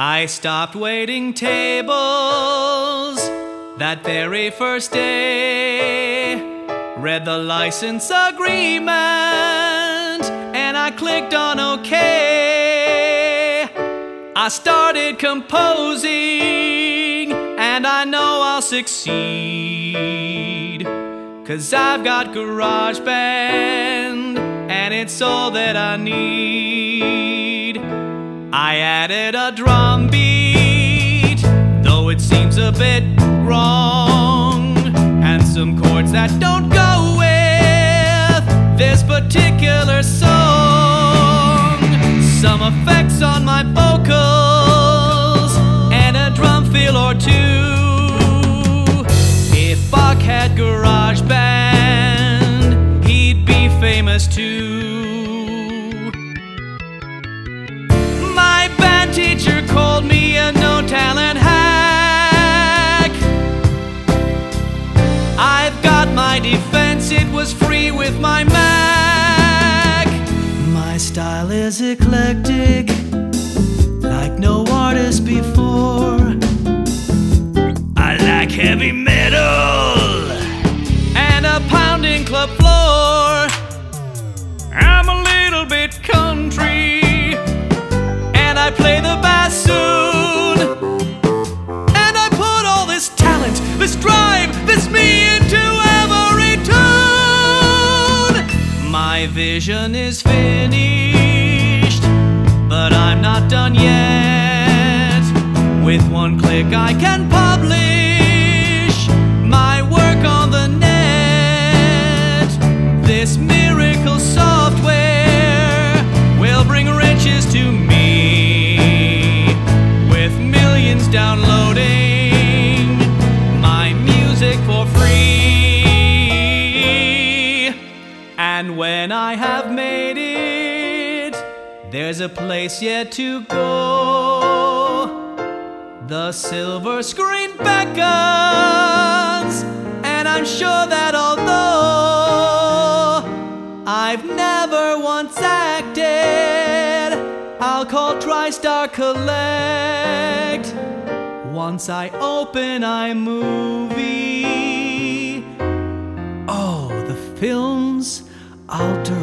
I stopped waiting tables that very first day. Read the license agreement and I clicked on OK. I started composing and I know I'll succeed. Cause I've got GarageBand and it's all that I need. I added a drum beat, though it seems a bit wrong, and some chords that don't go with this particular song. Some effects on my vocals, and a drum fill or two. If Bach had GarageBand, he'd be famous too. Teacher called me a no talent hack. I've got my defense, it was free with my Mac. My style is eclectic, like no artist before. I like heavy metal and a pounding club floor. I'm a little bit country My vision is finished, but I'm not done yet. With one click, I can publish my work on the net. This miracle software will bring riches to me. With millions downloading I have made it, there's a place yet to go. The silver screen beckons, and I'm sure that although I've never once acted, I'll call TriStar Collect. Once I open iMovie, oh, the films direct.